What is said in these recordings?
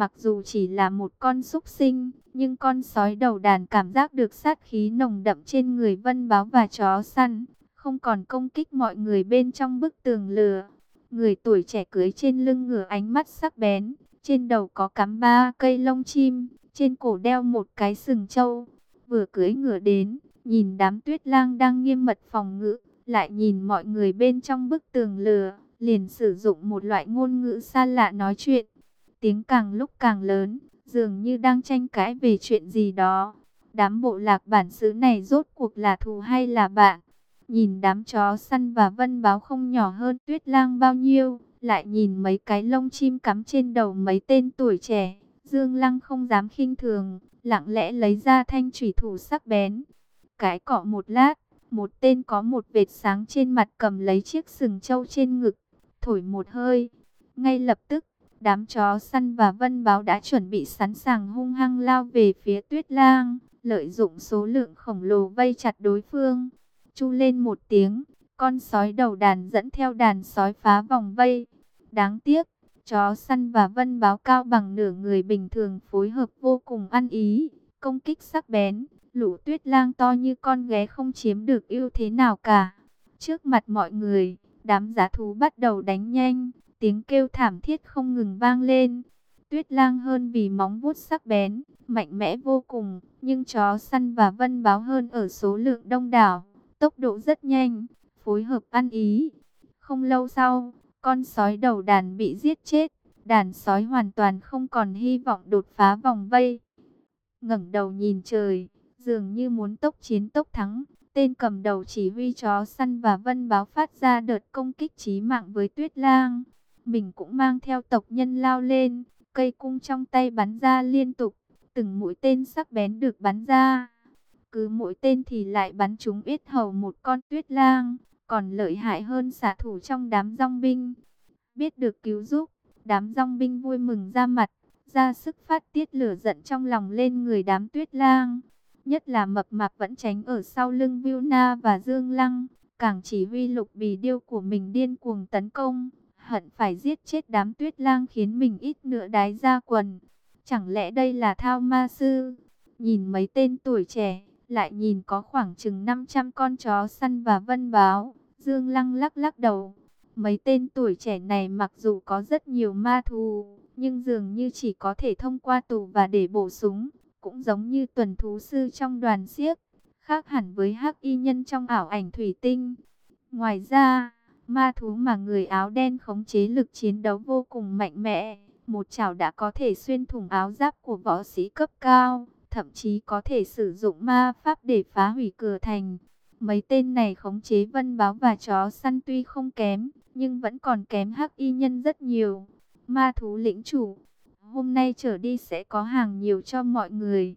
Mặc dù chỉ là một con súc sinh, nhưng con sói đầu đàn cảm giác được sát khí nồng đậm trên người vân báo và chó săn, không còn công kích mọi người bên trong bức tường lửa. Người tuổi trẻ cưới trên lưng ngửa ánh mắt sắc bén, trên đầu có cắm ba cây lông chim, trên cổ đeo một cái sừng trâu. Vừa cưới ngựa đến, nhìn đám tuyết lang đang nghiêm mật phòng ngự, lại nhìn mọi người bên trong bức tường lửa, liền sử dụng một loại ngôn ngữ xa lạ nói chuyện. Tiếng càng lúc càng lớn, dường như đang tranh cãi về chuyện gì đó. Đám bộ lạc bản xứ này rốt cuộc là thù hay là bạn? Nhìn đám chó săn và vân báo không nhỏ hơn tuyết lang bao nhiêu, lại nhìn mấy cái lông chim cắm trên đầu mấy tên tuổi trẻ. Dương Lăng không dám khinh thường, lặng lẽ lấy ra thanh thủy thủ sắc bén. Cái cọ một lát, một tên có một vệt sáng trên mặt cầm lấy chiếc sừng trâu trên ngực, thổi một hơi. Ngay lập tức, đám chó săn và vân báo đã chuẩn bị sẵn sàng hung hăng lao về phía tuyết lang, lợi dụng số lượng khổng lồ vây chặt đối phương. Chu lên một tiếng, con sói đầu đàn dẫn theo đàn sói phá vòng vây. Đáng tiếc, chó săn và vân báo cao bằng nửa người bình thường phối hợp vô cùng ăn ý, công kích sắc bén. Lũ tuyết lang to như con ghé không chiếm được ưu thế nào cả. Trước mặt mọi người, đám giá thú bắt đầu đánh nhanh, tiếng kêu thảm thiết không ngừng vang lên. Tuyết lang hơn vì móng vuốt sắc bén, mạnh mẽ vô cùng, nhưng chó săn và vân báo hơn ở số lượng đông đảo, tốc độ rất nhanh, phối hợp ăn ý. Không lâu sau, con sói đầu đàn bị giết chết, đàn sói hoàn toàn không còn hy vọng đột phá vòng vây. ngẩng đầu nhìn trời, dường như muốn tốc chiến tốc thắng. Tên cầm đầu chỉ huy chó săn và vân báo phát ra đợt công kích chí mạng với tuyết lang. Mình cũng mang theo tộc nhân lao lên, cây cung trong tay bắn ra liên tục, từng mũi tên sắc bén được bắn ra. Cứ mũi tên thì lại bắn trúng ít hầu một con tuyết lang, còn lợi hại hơn xạ thủ trong đám rong binh. Biết được cứu giúp, đám rong binh vui mừng ra mặt, ra sức phát tiết lửa giận trong lòng lên người đám tuyết lang. Nhất là mập mạp vẫn tránh ở sau lưng Vilna và Dương Lăng, càng chỉ huy lục bì điêu của mình điên cuồng tấn công, hận phải giết chết đám tuyết lang khiến mình ít nữa đái ra quần. Chẳng lẽ đây là thao ma sư? Nhìn mấy tên tuổi trẻ, lại nhìn có khoảng chừng 500 con chó săn và vân báo. Dương Lăng lắc lắc đầu. Mấy tên tuổi trẻ này mặc dù có rất nhiều ma thù, nhưng dường như chỉ có thể thông qua tù và để bổ súng cũng giống như tuần thú sư trong đoàn siếc, khác hẳn với hắc y nhân trong ảo ảnh thủy tinh. Ngoài ra, ma thú mà người áo đen khống chế lực chiến đấu vô cùng mạnh mẽ, một chảo đã có thể xuyên thủng áo giáp của võ sĩ cấp cao, thậm chí có thể sử dụng ma pháp để phá hủy cửa thành. Mấy tên này khống chế vân báo và chó săn tuy không kém, nhưng vẫn còn kém hắc y nhân rất nhiều. Ma thú lĩnh chủ Hôm nay trở đi sẽ có hàng nhiều cho mọi người.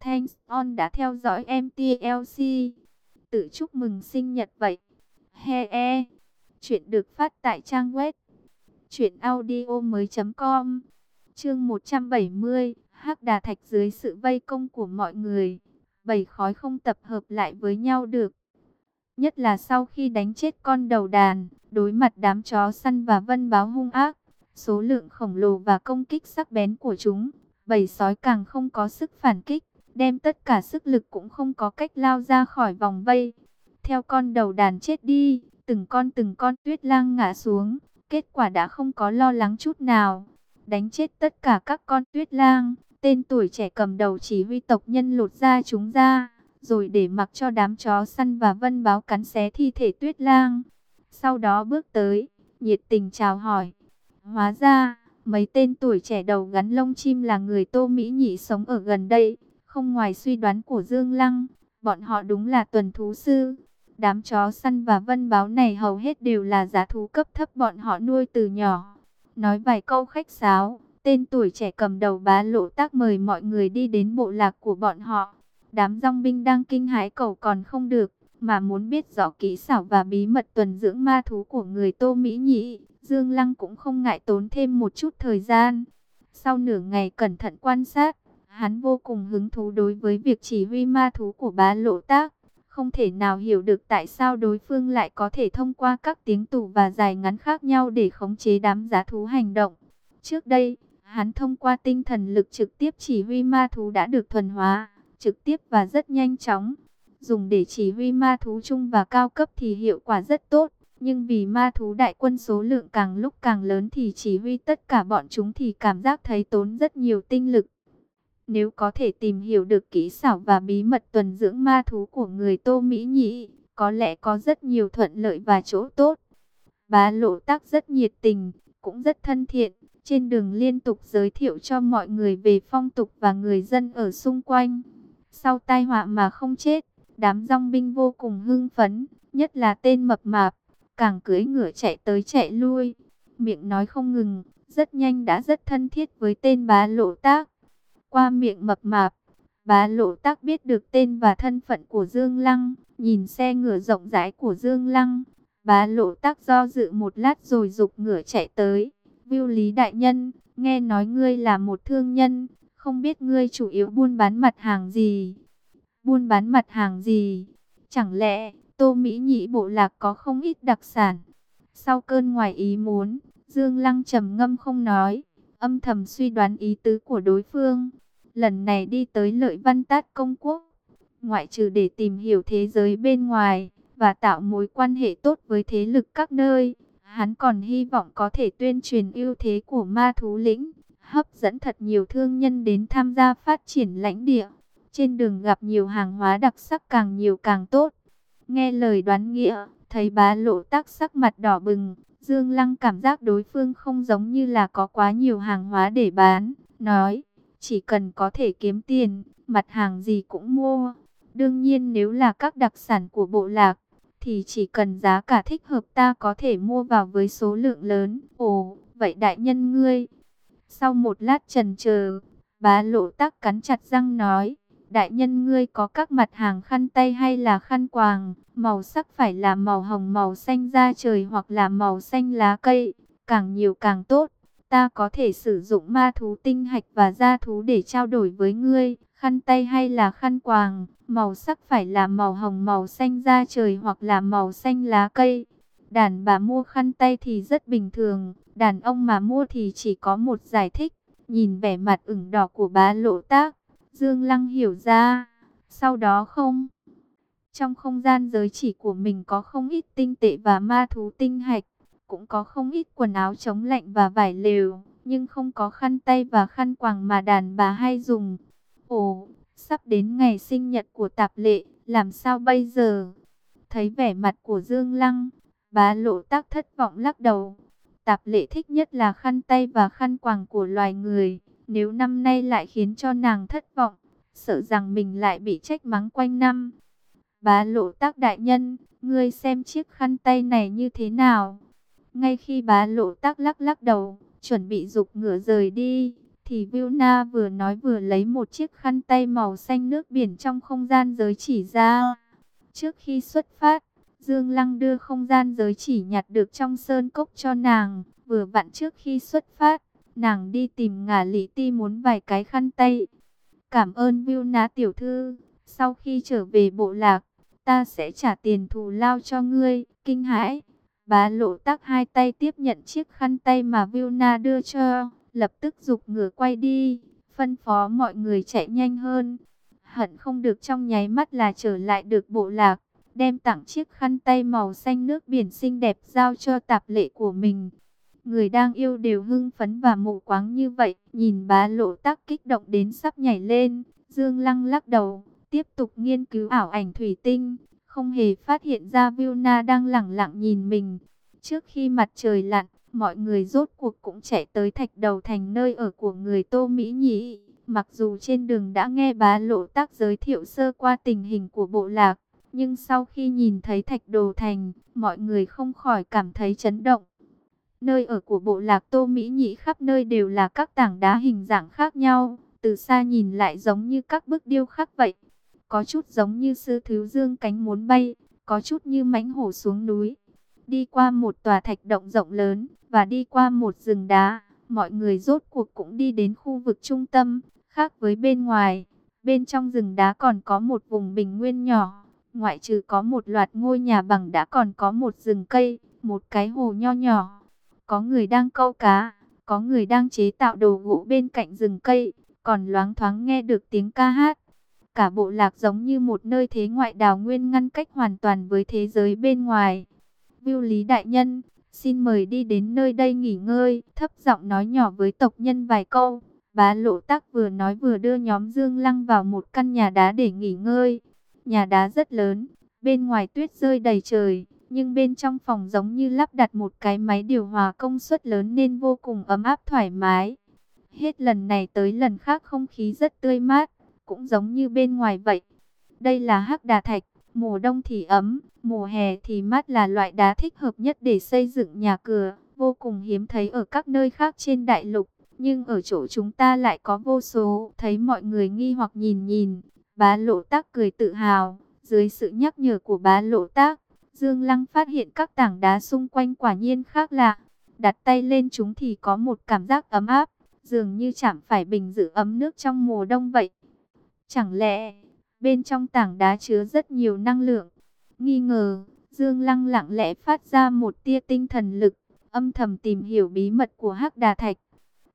Thanks on đã theo dõi MTLC. Tự chúc mừng sinh nhật vậy. He e. Chuyện được phát tại trang web. Chuyện audio mới com. Chương 170. hắc đà thạch dưới sự vây công của mọi người. Bầy khói không tập hợp lại với nhau được. Nhất là sau khi đánh chết con đầu đàn, đối mặt đám chó săn và vân báo hung ác, Số lượng khổng lồ và công kích sắc bén của chúng, bầy sói càng không có sức phản kích, đem tất cả sức lực cũng không có cách lao ra khỏi vòng vây. Theo con đầu đàn chết đi, từng con từng con tuyết lang ngã xuống, kết quả đã không có lo lắng chút nào. Đánh chết tất cả các con tuyết lang, tên tuổi trẻ cầm đầu chỉ huy tộc nhân lột ra chúng ra, rồi để mặc cho đám chó săn và vân báo cắn xé thi thể tuyết lang. Sau đó bước tới, nhiệt tình chào hỏi. Hóa ra, mấy tên tuổi trẻ đầu gắn lông chim là người Tô Mỹ Nhị sống ở gần đây. Không ngoài suy đoán của Dương Lăng, bọn họ đúng là tuần thú sư. Đám chó săn và vân báo này hầu hết đều là giá thú cấp thấp bọn họ nuôi từ nhỏ. Nói vài câu khách sáo, tên tuổi trẻ cầm đầu bá lộ tác mời mọi người đi đến bộ lạc của bọn họ. Đám rong binh đang kinh hãi cầu còn không được, mà muốn biết rõ kỹ xảo và bí mật tuần dưỡng ma thú của người Tô Mỹ Nhị. Dương Lăng cũng không ngại tốn thêm một chút thời gian. Sau nửa ngày cẩn thận quan sát, hắn vô cùng hứng thú đối với việc chỉ huy ma thú của bá lộ tác. Không thể nào hiểu được tại sao đối phương lại có thể thông qua các tiếng tù và dài ngắn khác nhau để khống chế đám giá thú hành động. Trước đây, Hắn thông qua tinh thần lực trực tiếp chỉ huy ma thú đã được thuần hóa, trực tiếp và rất nhanh chóng. Dùng để chỉ huy ma thú trung và cao cấp thì hiệu quả rất tốt. Nhưng vì ma thú đại quân số lượng càng lúc càng lớn thì chỉ huy tất cả bọn chúng thì cảm giác thấy tốn rất nhiều tinh lực. Nếu có thể tìm hiểu được kỹ xảo và bí mật tuần dưỡng ma thú của người Tô Mỹ Nhĩ, có lẽ có rất nhiều thuận lợi và chỗ tốt. Bá lộ tác rất nhiệt tình, cũng rất thân thiện, trên đường liên tục giới thiệu cho mọi người về phong tục và người dân ở xung quanh. Sau tai họa mà không chết, đám rong binh vô cùng hưng phấn, nhất là tên mập mạp, càng cưỡi ngựa chạy tới chạy lui, miệng nói không ngừng, rất nhanh đã rất thân thiết với tên bá lộ tác. Qua miệng mập mạp, bá lộ tác biết được tên và thân phận của Dương Lăng, nhìn xe ngựa rộng rãi của Dương Lăng. Bá lộ tác do dự một lát rồi dục ngựa chạy tới. Viu Lý Đại Nhân, nghe nói ngươi là một thương nhân, không biết ngươi chủ yếu buôn bán mặt hàng gì? Buôn bán mặt hàng gì? Chẳng lẽ Tô Mỹ nhị bộ lạc có không ít đặc sản? Sau cơn ngoài ý muốn, Dương Lăng trầm ngâm không nói, âm thầm suy đoán ý tứ của đối phương. Lần này đi tới lợi văn tát công quốc, ngoại trừ để tìm hiểu thế giới bên ngoài và tạo mối quan hệ tốt với thế lực các nơi, hắn còn hy vọng có thể tuyên truyền ưu thế của ma thú lĩnh, hấp dẫn thật nhiều thương nhân đến tham gia phát triển lãnh địa. Trên đường gặp nhiều hàng hóa đặc sắc càng nhiều càng tốt. Nghe lời đoán nghĩa, thấy bá lộ tác sắc mặt đỏ bừng, Dương Lăng cảm giác đối phương không giống như là có quá nhiều hàng hóa để bán, nói, chỉ cần có thể kiếm tiền, mặt hàng gì cũng mua. Đương nhiên nếu là các đặc sản của bộ lạc, thì chỉ cần giá cả thích hợp ta có thể mua vào với số lượng lớn. Ồ, vậy đại nhân ngươi. Sau một lát trần chờ, bá lộ tắc cắn chặt răng nói, đại nhân ngươi có các mặt hàng khăn tay hay là khăn quàng, màu sắc phải là màu hồng màu xanh da trời hoặc là màu xanh lá cây, càng nhiều càng tốt. Ta có thể sử dụng ma thú tinh hạch và gia thú để trao đổi với ngươi, khăn tay hay là khăn quàng, màu sắc phải là màu hồng màu xanh da trời hoặc là màu xanh lá cây. Đàn bà mua khăn tay thì rất bình thường, đàn ông mà mua thì chỉ có một giải thích. Nhìn vẻ mặt ửng đỏ của bá lộ tác, Dương Lăng hiểu ra, sau đó không. Trong không gian giới chỉ của mình có không ít tinh tệ và ma thú tinh hạch, cũng có không ít quần áo chống lạnh và vải lều, nhưng không có khăn tay và khăn quàng mà đàn bà hay dùng. Ồ, sắp đến ngày sinh nhật của tạp lệ, làm sao bây giờ? Thấy vẻ mặt của Dương Lăng, bá lộ tác thất vọng lắc đầu. Tạp lệ thích nhất là khăn tay và khăn quàng của loài người. Nếu năm nay lại khiến cho nàng thất vọng, sợ rằng mình lại bị trách mắng quanh năm. Bá lộ tác đại nhân, ngươi xem chiếc khăn tay này như thế nào? Ngay khi bá lộ tác lắc lắc đầu, chuẩn bị dục ngửa rời đi, thì Vilna vừa nói vừa lấy một chiếc khăn tay màu xanh nước biển trong không gian giới chỉ ra. Trước khi xuất phát, Dương Lăng đưa không gian giới chỉ nhặt được trong sơn cốc cho nàng, vừa vặn trước khi xuất phát, nàng đi tìm ngả lý ti muốn vài cái khăn tay. Cảm ơn Vilna tiểu thư, sau khi trở về bộ lạc, ta sẽ trả tiền thù lao cho ngươi, kinh hãi. Bá lộ tắc hai tay tiếp nhận chiếc khăn tay mà Vilna đưa cho, lập tức dục ngửa quay đi, phân phó mọi người chạy nhanh hơn. Hận không được trong nháy mắt là trở lại được bộ lạc, đem tặng chiếc khăn tay màu xanh nước biển xinh đẹp giao cho tạp lệ của mình. Người đang yêu đều hưng phấn và mù quáng như vậy, nhìn bá lộ tắc kích động đến sắp nhảy lên, Dương Lăng lắc đầu, tiếp tục nghiên cứu ảo ảnh thủy tinh, không hề phát hiện ra Vilna đang lẳng lặng nhìn mình. Trước khi mặt trời lặn, mọi người rốt cuộc cũng chạy tới thạch đầu thành nơi ở của người Tô Mỹ Nhĩ. Mặc dù trên đường đã nghe bá lộ tác giới thiệu sơ qua tình hình của bộ lạc, nhưng sau khi nhìn thấy thạch đồ thành, mọi người không khỏi cảm thấy chấn động. Nơi ở của bộ lạc Tô Mỹ Nhĩ khắp nơi đều là các tảng đá hình dạng khác nhau, từ xa nhìn lại giống như các bức điêu khắc vậy. Có chút giống như sư thứ dương cánh muốn bay, có chút như mãnh hổ xuống núi. Đi qua một tòa thạch động rộng lớn, và đi qua một rừng đá, mọi người rốt cuộc cũng đi đến khu vực trung tâm, khác với bên ngoài. Bên trong rừng đá còn có một vùng bình nguyên nhỏ, ngoại trừ có một loạt ngôi nhà bằng đã còn có một rừng cây, một cái hồ nho nhỏ. Có người đang câu cá, có người đang chế tạo đồ gỗ bên cạnh rừng cây, còn loáng thoáng nghe được tiếng ca hát. Cả bộ lạc giống như một nơi thế ngoại đào nguyên ngăn cách hoàn toàn với thế giới bên ngoài. Viu Lý Đại Nhân, xin mời đi đến nơi đây nghỉ ngơi, thấp giọng nói nhỏ với tộc nhân vài câu. Bá lộ tắc vừa nói vừa đưa nhóm Dương Lăng vào một căn nhà đá để nghỉ ngơi. Nhà đá rất lớn, bên ngoài tuyết rơi đầy trời, nhưng bên trong phòng giống như lắp đặt một cái máy điều hòa công suất lớn nên vô cùng ấm áp thoải mái. Hết lần này tới lần khác không khí rất tươi mát, cũng giống như bên ngoài vậy. Đây là hắc đà thạch, mùa đông thì ấm, mùa hè thì mát là loại đá thích hợp nhất để xây dựng nhà cửa, vô cùng hiếm thấy ở các nơi khác trên đại lục. Nhưng ở chỗ chúng ta lại có vô số, thấy mọi người nghi hoặc nhìn nhìn, bá lộ tác cười tự hào, dưới sự nhắc nhở của bá lộ tác, Dương Lăng phát hiện các tảng đá xung quanh quả nhiên khác lạ. Đặt tay lên chúng thì có một cảm giác ấm áp, dường như chạm phải bình giữ ấm nước trong mùa đông vậy. Chẳng lẽ, bên trong tảng đá chứa rất nhiều năng lượng? Nghi ngờ, Dương Lăng lặng lẽ phát ra một tia tinh thần lực, âm thầm tìm hiểu bí mật của Hắc Đà Thạch.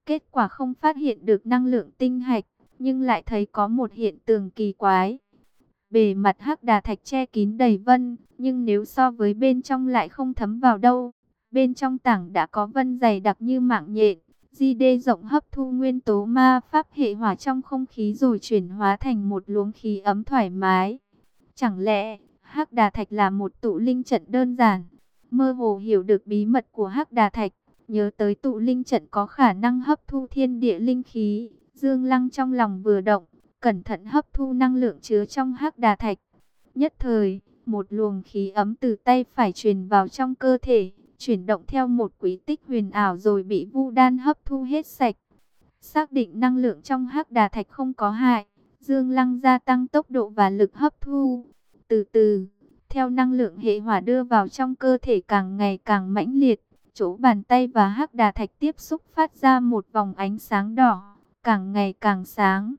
Kết quả không phát hiện được năng lượng tinh hạch, nhưng lại thấy có một hiện tượng kỳ quái. Bề mặt hắc đà thạch che kín đầy vân, nhưng nếu so với bên trong lại không thấm vào đâu. Bên trong tảng đã có vân dày đặc như mạng nhện, di đê rộng hấp thu nguyên tố ma pháp hệ hỏa trong không khí rồi chuyển hóa thành một luống khí ấm thoải mái. Chẳng lẽ, hắc đà thạch là một tụ linh trận đơn giản? Mơ hồ hiểu được bí mật của hắc đà thạch, nhớ tới tụ linh trận có khả năng hấp thu thiên địa linh khí, Dương Lăng trong lòng vừa động, cẩn thận hấp thu năng lượng chứa trong hắc đà thạch. Nhất thời, một luồng khí ấm từ tay phải truyền vào trong cơ thể, chuyển động theo một quý tích huyền ảo rồi bị Vu Đan hấp thu hết sạch. Xác định năng lượng trong hắc đà thạch không có hại, Dương Lăng gia tăng tốc độ và lực hấp thu. Từ từ, theo năng lượng hệ hỏa đưa vào trong cơ thể càng ngày càng mãnh liệt, chỗ bàn tay và hắc đà thạch tiếp xúc phát ra một vòng ánh sáng đỏ, càng ngày càng sáng.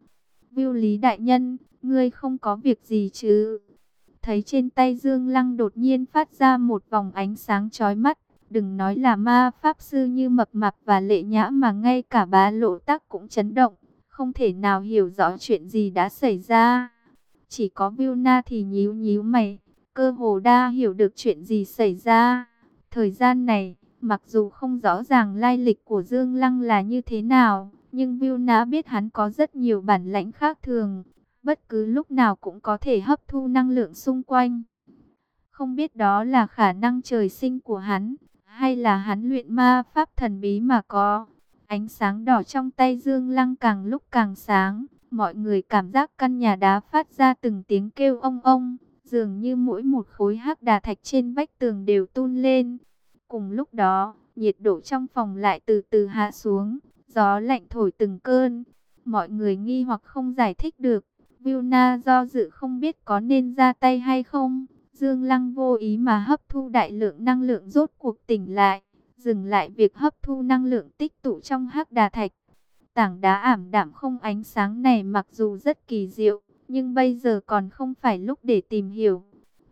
Viu Lý Đại Nhân, ngươi không có việc gì chứ? Thấy trên tay Dương Lăng đột nhiên phát ra một vòng ánh sáng chói mắt. Đừng nói là ma pháp sư như mập mạp và lệ nhã mà ngay cả bá lộ tắc cũng chấn động. Không thể nào hiểu rõ chuyện gì đã xảy ra. Chỉ có Na thì nhíu nhíu mày. Cơ hồ đa hiểu được chuyện gì xảy ra. Thời gian này, mặc dù không rõ ràng lai lịch của Dương Lăng là như thế nào nhưng Vilna biết hắn có rất nhiều bản lãnh khác thường, bất cứ lúc nào cũng có thể hấp thu năng lượng xung quanh. Không biết đó là khả năng trời sinh của hắn, hay là hắn luyện ma pháp thần bí mà có. Ánh sáng đỏ trong tay Dương Lăng càng lúc càng sáng, mọi người cảm giác căn nhà đá phát ra từng tiếng kêu ông ông, dường như mỗi một khối hắc đà thạch trên vách tường đều tuôn lên. Cùng lúc đó, nhiệt độ trong phòng lại từ từ hạ xuống, Gió lạnh thổi từng cơn, mọi người nghi hoặc không giải thích được. Vilna do dự không biết có nên ra tay hay không. Dương Lăng vô ý mà hấp thu đại lượng năng lượng rốt cuộc tỉnh lại, dừng lại việc hấp thu năng lượng tích tụ trong hắc đà thạch. Tảng đá ảm đạm không ánh sáng này mặc dù rất kỳ diệu, nhưng bây giờ còn không phải lúc để tìm hiểu.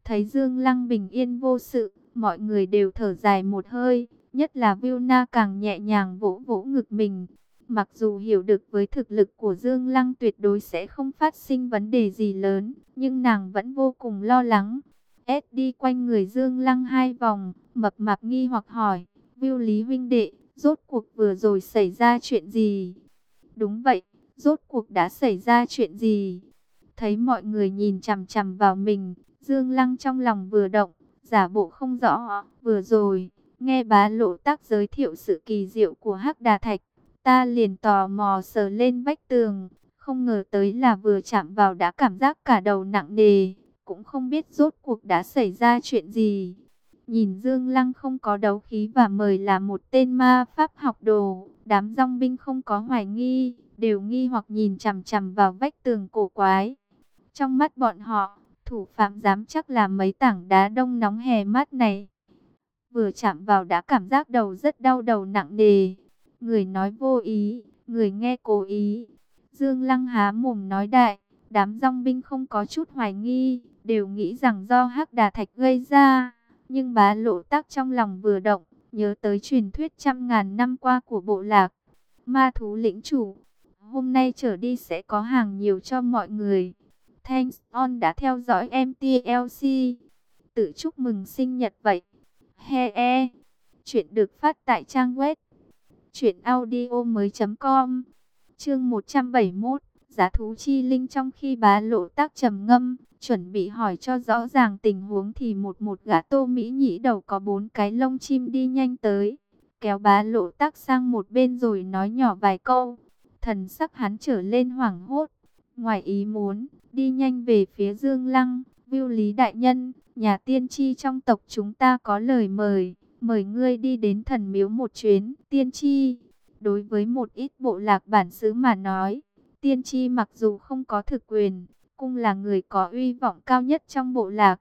Thấy Dương Lăng bình yên vô sự, mọi người đều thở dài một hơi. Nhất là Vilna càng nhẹ nhàng vỗ vỗ ngực mình. Mặc dù hiểu được với thực lực của Dương Lăng tuyệt đối sẽ không phát sinh vấn đề gì lớn, nhưng nàng vẫn vô cùng lo lắng. S đi quanh người Dương Lăng hai vòng, mập mạp nghi hoặc hỏi, Viu Lý huynh đệ, rốt cuộc vừa rồi xảy ra chuyện gì? Đúng vậy, rốt cuộc đã xảy ra chuyện gì? Thấy mọi người nhìn chằm chằm vào mình, Dương Lăng trong lòng vừa động, giả bộ không rõ, vừa rồi, Nghe bá lộ tác giới thiệu sự kỳ diệu của hắc đà thạch, ta liền tò mò sờ lên vách tường, không ngờ tới là vừa chạm vào đã cảm giác cả đầu nặng nề, cũng không biết rốt cuộc đã xảy ra chuyện gì. Nhìn Dương Lăng không có đấu khí và mời là một tên ma pháp học đồ, đám rong binh không có hoài nghi, đều nghi hoặc nhìn chằm chằm vào vách tường cổ quái. Trong mắt bọn họ, thủ phạm dám chắc là mấy tảng đá đông nóng hè mát này. Vừa chạm vào đã cảm giác đầu rất đau đầu nặng nề. Người nói vô ý, người nghe cố ý. Dương Lăng há mồm nói đại, đám rong binh không có chút hoài nghi, đều nghĩ rằng do hắc đà thạch gây ra. Nhưng bá lộ tác trong lòng vừa động, nhớ tới truyền thuyết trăm ngàn năm qua của bộ lạc. Ma thú lĩnh chủ, hôm nay trở đi sẽ có hàng nhiều cho mọi người. Thanks on đã theo dõi MTLC. Tự chúc mừng sinh nhật vậy. He e. Chuyện được phát tại trang web. Chuyện audio mới.com Chương 171 Giá thú chi linh trong khi bá lộ tác trầm ngâm, chuẩn bị hỏi cho rõ ràng tình huống thì một một gã tô Mỹ nhĩ đầu có bốn cái lông chim đi nhanh tới. Kéo bá lộ tác sang một bên rồi nói nhỏ vài câu. Thần sắc hắn trở lên hoảng hốt. Ngoài ý muốn, đi nhanh về phía Dương Lăng, Viu Lý Đại Nhân, nhà tiên tri trong tộc chúng ta có lời mời, mời ngươi đi đến thần miếu một chuyến, tiên tri. Đối với một ít bộ lạc bản xứ mà nói, tiên tri mặc dù không có thực quyền, cung là người có uy vọng cao nhất trong bộ lạc.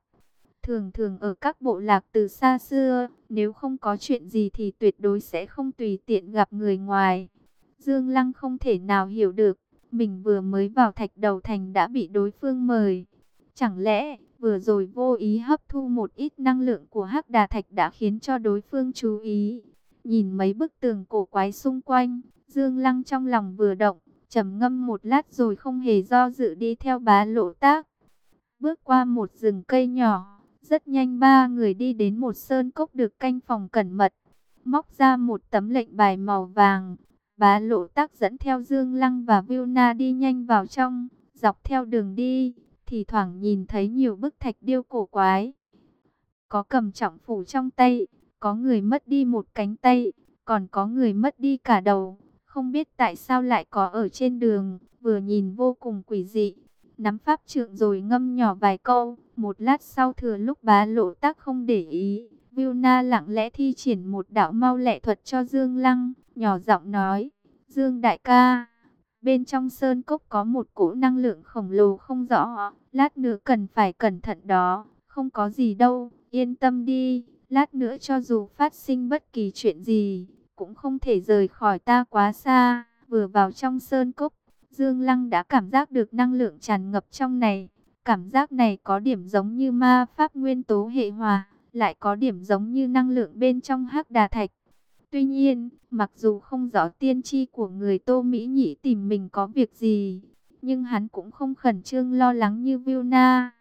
Thường thường ở các bộ lạc từ xa xưa, nếu không có chuyện gì thì tuyệt đối sẽ không tùy tiện gặp người ngoài. Dương Lăng không thể nào hiểu được, mình vừa mới vào thạch đầu thành đã bị đối phương mời. Chẳng lẽ vừa rồi vô ý hấp thu một ít năng lượng của hắc đà thạch đã khiến cho đối phương chú ý. Nhìn mấy bức tường cổ quái xung quanh, Dương Lăng trong lòng vừa động, trầm ngâm một lát rồi không hề do dự đi theo bá lộ tác. Bước qua một rừng cây nhỏ, rất nhanh ba người đi đến một sơn cốc được canh phòng cẩn mật. Móc ra một tấm lệnh bài màu vàng, bá lộ tác dẫn theo Dương Lăng và Vilna đi nhanh vào trong, dọc theo đường đi thì thoảng nhìn thấy nhiều bức thạch điêu cổ quái. Có cầm trọng phủ trong tay, có người mất đi một cánh tay, còn có người mất đi cả đầu. Không biết tại sao lại có ở trên đường, vừa nhìn vô cùng quỷ dị. Nắm pháp trượng rồi ngâm nhỏ vài câu, một lát sau thừa lúc bá lộ tác không để ý. Vilna lặng lẽ thi triển một đạo mau lẹ thuật cho Dương Lăng, nhỏ giọng nói, Dương đại ca, Bên trong sơn cốc có một cỗ năng lượng khổng lồ không rõ. Lát nữa cần phải cẩn thận đó. Không có gì đâu. Yên tâm đi. Lát nữa cho dù phát sinh bất kỳ chuyện gì. Cũng không thể rời khỏi ta quá xa. Vừa vào trong sơn cốc. Dương Lăng đã cảm giác được năng lượng tràn ngập trong này. Cảm giác này có điểm giống như ma pháp nguyên tố hệ hòa. Lại có điểm giống như năng lượng bên trong hắc đà thạch. Tuy nhiên, mặc dù không rõ tiên tri của người Tô Mỹ Nhĩ tìm mình có việc gì, nhưng hắn cũng không khẩn trương lo lắng như Vilna.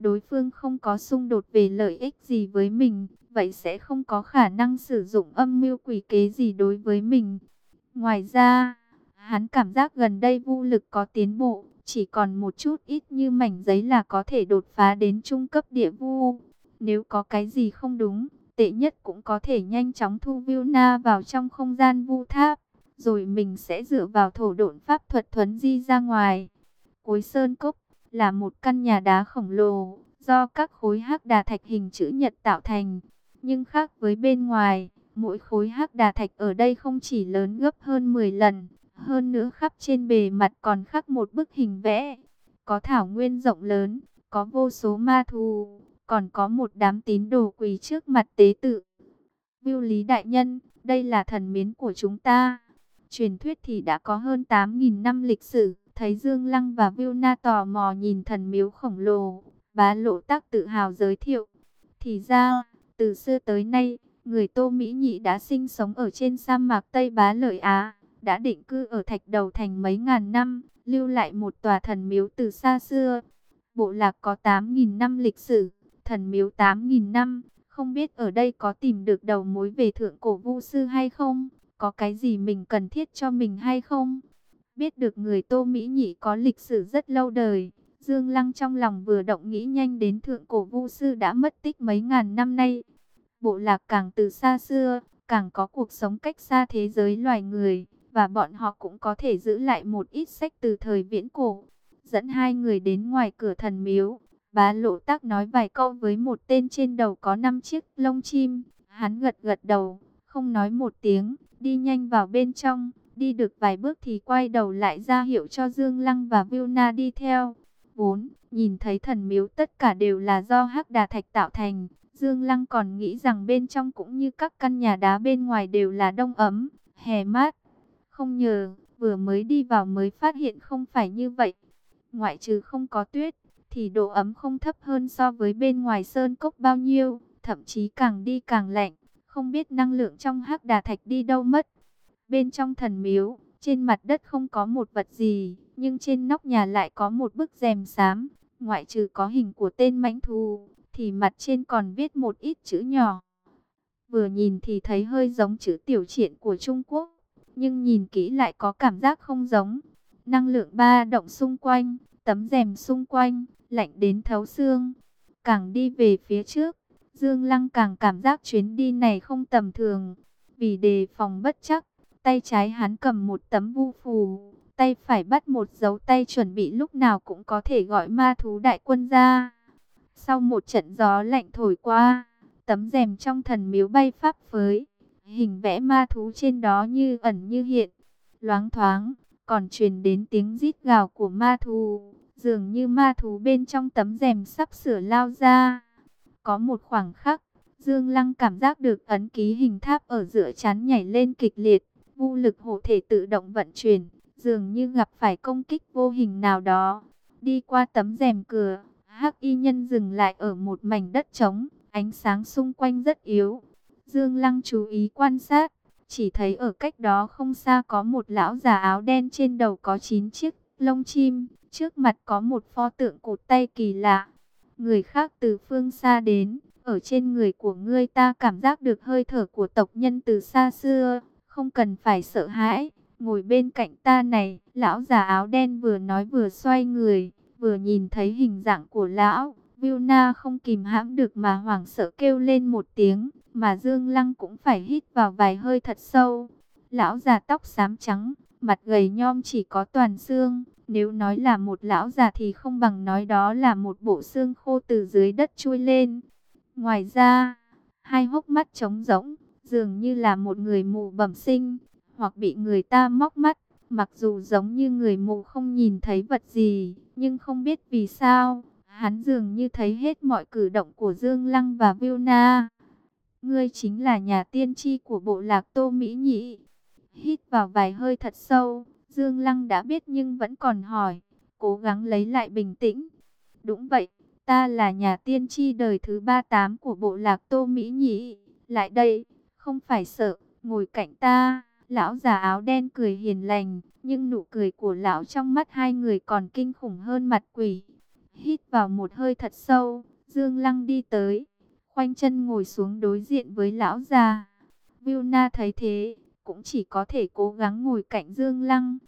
Đối phương không có xung đột về lợi ích gì với mình, vậy sẽ không có khả năng sử dụng âm mưu quỷ kế gì đối với mình. Ngoài ra, hắn cảm giác gần đây vô lực có tiến bộ, chỉ còn một chút ít như mảnh giấy là có thể đột phá đến trung cấp địa vu. Nếu có cái gì không đúng, tệ nhất cũng có thể nhanh chóng thu Vilna vào trong không gian vu tháp, rồi mình sẽ dựa vào thổ độn pháp thuật thuấn di ra ngoài. Cuối sơn cốc là một căn nhà đá khổng lồ, do các khối hắc đà thạch hình chữ nhật tạo thành, nhưng khác với bên ngoài, mỗi khối hắc đà thạch ở đây không chỉ lớn gấp hơn 10 lần, hơn nữa khắp trên bề mặt còn khắc một bức hình vẽ, có thảo nguyên rộng lớn, có vô số ma thú còn có một đám tín đồ quỳ trước mặt tế tự. Viu Lý Đại Nhân, đây là thần miến của chúng ta. Truyền thuyết thì đã có hơn 8.000 năm lịch sử, thấy Dương Lăng và Viu Na tò mò nhìn thần miếu khổng lồ, bá lộ tác tự hào giới thiệu. Thì ra, từ xưa tới nay, người Tô Mỹ Nhị đã sinh sống ở trên sa mạc Tây Bá Lợi Á, đã định cư ở thạch đầu thành mấy ngàn năm, lưu lại một tòa thần miếu từ xa xưa. Bộ lạc có 8.000 năm lịch sử, thần miếu 8.000 năm, không biết ở đây có tìm được đầu mối về thượng cổ vu sư hay không, có cái gì mình cần thiết cho mình hay không. Biết được người Tô Mỹ Nhị có lịch sử rất lâu đời, Dương Lăng trong lòng vừa động nghĩ nhanh đến thượng cổ vu sư đã mất tích mấy ngàn năm nay. Bộ lạc càng từ xa xưa, càng có cuộc sống cách xa thế giới loài người, và bọn họ cũng có thể giữ lại một ít sách từ thời viễn cổ. Dẫn hai người đến ngoài cửa thần miếu, Bá lộ tác nói vài câu với một tên trên đầu có năm chiếc lông chim. Hắn gật gật đầu, không nói một tiếng, đi nhanh vào bên trong. Đi được vài bước thì quay đầu lại ra hiệu cho Dương Lăng và Vilna đi theo. 4. Nhìn thấy thần miếu tất cả đều là do hắc đà thạch tạo thành. Dương Lăng còn nghĩ rằng bên trong cũng như các căn nhà đá bên ngoài đều là đông ấm, hè mát. Không nhờ, vừa mới đi vào mới phát hiện không phải như vậy. Ngoại trừ không có tuyết, thì độ ấm không thấp hơn so với bên ngoài sơn cốc bao nhiêu, thậm chí càng đi càng lạnh, không biết năng lượng trong hắc đà thạch đi đâu mất. Bên trong thần miếu, trên mặt đất không có một vật gì, nhưng trên nóc nhà lại có một bức rèm xám, ngoại trừ có hình của tên mãnh thú, thì mặt trên còn viết một ít chữ nhỏ. Vừa nhìn thì thấy hơi giống chữ tiểu triện của Trung Quốc, nhưng nhìn kỹ lại có cảm giác không giống. Năng lượng ba động xung quanh, tấm rèm xung quanh, lạnh đến thấu xương. Càng đi về phía trước, Dương Lăng càng cảm giác chuyến đi này không tầm thường. Vì đề phòng bất chắc, tay trái hắn cầm một tấm vu phù, tay phải bắt một dấu tay chuẩn bị lúc nào cũng có thể gọi ma thú đại quân ra. Sau một trận gió lạnh thổi qua, tấm rèm trong thần miếu bay pháp phới, hình vẽ ma thú trên đó như ẩn như hiện, loáng thoáng, còn truyền đến tiếng rít gào của ma thú, dường như ma thú bên trong tấm rèm sắp sửa lao ra. Có một khoảng khắc, Dương Lăng cảm giác được ấn ký hình tháp ở giữa chán nhảy lên kịch liệt, vô lực hộ thể tự động vận chuyển, dường như gặp phải công kích vô hình nào đó. Đi qua tấm rèm cửa, Hắc y nhân dừng lại ở một mảnh đất trống, ánh sáng xung quanh rất yếu. Dương Lăng chú ý quan sát, chỉ thấy ở cách đó không xa có một lão già áo đen trên đầu có 9 chiếc lông chim, trước mặt có một pho tượng cột tay kỳ lạ. Người khác từ phương xa đến, ở trên người của ngươi ta cảm giác được hơi thở của tộc nhân từ xa xưa, không cần phải sợ hãi. Ngồi bên cạnh ta này, lão già áo đen vừa nói vừa xoay người, vừa nhìn thấy hình dạng của lão, Vilna không kìm hãm được mà hoảng sợ kêu lên một tiếng, mà Dương Lăng cũng phải hít vào vài hơi thật sâu. Lão già tóc xám trắng, mặt gầy nhom chỉ có toàn xương, nếu nói là một lão già thì không bằng nói đó là một bộ xương khô từ dưới đất chui lên. Ngoài ra, hai hốc mắt trống rỗng, dường như là một người mù bẩm sinh, hoặc bị người ta móc mắt. Mặc dù giống như người mù không nhìn thấy vật gì, nhưng không biết vì sao, hắn dường như thấy hết mọi cử động của Dương Lăng và Vilna. Ngươi chính là nhà tiên tri của bộ lạc Tô Mỹ Nhĩ. Hít vào vài hơi thật sâu, Dương Lăng đã biết nhưng vẫn còn hỏi, cố gắng lấy lại bình tĩnh. Đúng vậy, ta là nhà tiên tri đời thứ 38 của bộ lạc Tô Mỹ Nhĩ. Lại đây, không phải sợ, ngồi cạnh ta. Lão già áo đen cười hiền lành, nhưng nụ cười của lão trong mắt hai người còn kinh khủng hơn mặt quỷ. Hít vào một hơi thật sâu, Dương Lăng đi tới, khoanh chân ngồi xuống đối diện với lão già. Vilna thấy thế, cũng chỉ có thể cố gắng ngồi cạnh Dương Lăng.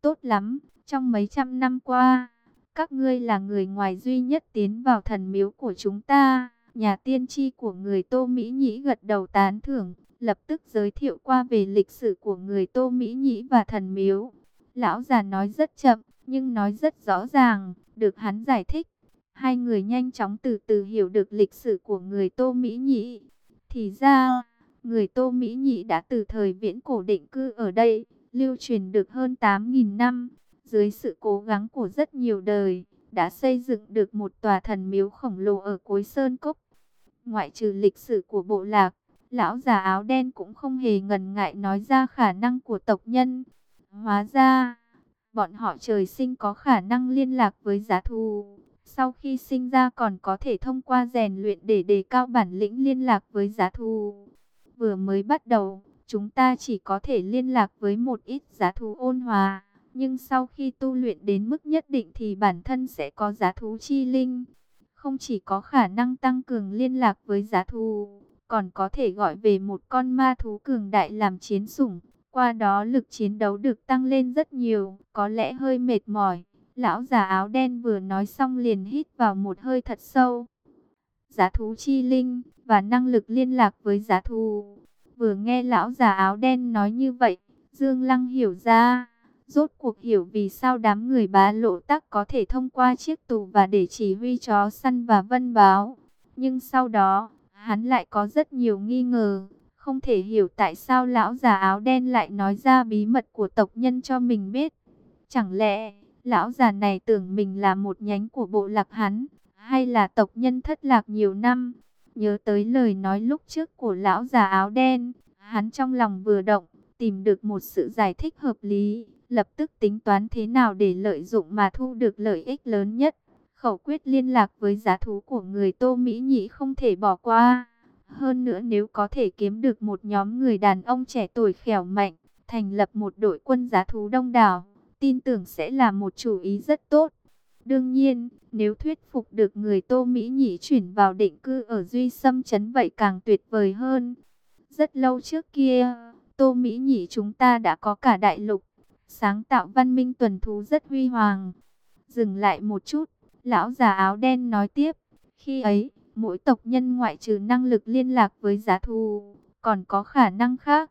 Tốt lắm, trong mấy trăm năm qua, các ngươi là người ngoài duy nhất tiến vào thần miếu của chúng ta. Nhà tiên tri của người Tô Mỹ Nhĩ gật đầu tán thưởng lập tức giới thiệu qua về lịch sử của người Tô Mỹ Nhĩ và thần miếu. Lão già nói rất chậm, nhưng nói rất rõ ràng, được hắn giải thích. Hai người nhanh chóng từ từ hiểu được lịch sử của người Tô Mỹ Nhĩ. Thì ra, người Tô Mỹ Nhĩ đã từ thời viễn cổ định cư ở đây, lưu truyền được hơn 8.000 năm. Dưới sự cố gắng của rất nhiều đời, đã xây dựng được một tòa thần miếu khổng lồ ở cuối Sơn Cốc. Ngoại trừ lịch sử của bộ lạc, Lão già áo đen cũng không hề ngần ngại nói ra khả năng của tộc nhân. Hóa ra, bọn họ trời sinh có khả năng liên lạc với giá thù. Sau khi sinh ra còn có thể thông qua rèn luyện để đề cao bản lĩnh liên lạc với giá thù. Vừa mới bắt đầu, chúng ta chỉ có thể liên lạc với một ít giá thú ôn hòa. Nhưng sau khi tu luyện đến mức nhất định thì bản thân sẽ có giá thú chi linh. Không chỉ có khả năng tăng cường liên lạc với giá thù, còn có thể gọi về một con ma thú cường đại làm chiến sủng. Qua đó lực chiến đấu được tăng lên rất nhiều, có lẽ hơi mệt mỏi. Lão già áo đen vừa nói xong liền hít vào một hơi thật sâu. Giá thú chi linh và năng lực liên lạc với giá thú. Vừa nghe lão già áo đen nói như vậy, Dương Lăng hiểu ra. Rốt cuộc hiểu vì sao đám người bá lộ tắc có thể thông qua chiếc tù và để chỉ huy chó săn và vân báo. Nhưng sau đó, Hắn lại có rất nhiều nghi ngờ, không thể hiểu tại sao lão già áo đen lại nói ra bí mật của tộc nhân cho mình biết. Chẳng lẽ, lão già này tưởng mình là một nhánh của bộ lạc hắn, hay là tộc nhân thất lạc nhiều năm? Nhớ tới lời nói lúc trước của lão già áo đen, hắn trong lòng vừa động, tìm được một sự giải thích hợp lý, lập tức tính toán thế nào để lợi dụng mà thu được lợi ích lớn nhất khẩu quyết liên lạc với giá thú của người Tô Mỹ Nhĩ không thể bỏ qua. Hơn nữa nếu có thể kiếm được một nhóm người đàn ông trẻ tuổi khỏe mạnh, thành lập một đội quân giá thú đông đảo, tin tưởng sẽ là một chủ ý rất tốt. Đương nhiên, nếu thuyết phục được người Tô Mỹ Nhĩ chuyển vào định cư ở Duy Sâm Trấn vậy càng tuyệt vời hơn. Rất lâu trước kia, Tô Mỹ Nhĩ chúng ta đã có cả đại lục, sáng tạo văn minh tuần thú rất huy hoàng. Dừng lại một chút, lão già áo đen nói tiếp, khi ấy, mỗi tộc nhân ngoại trừ năng lực liên lạc với giá thù, còn có khả năng khác.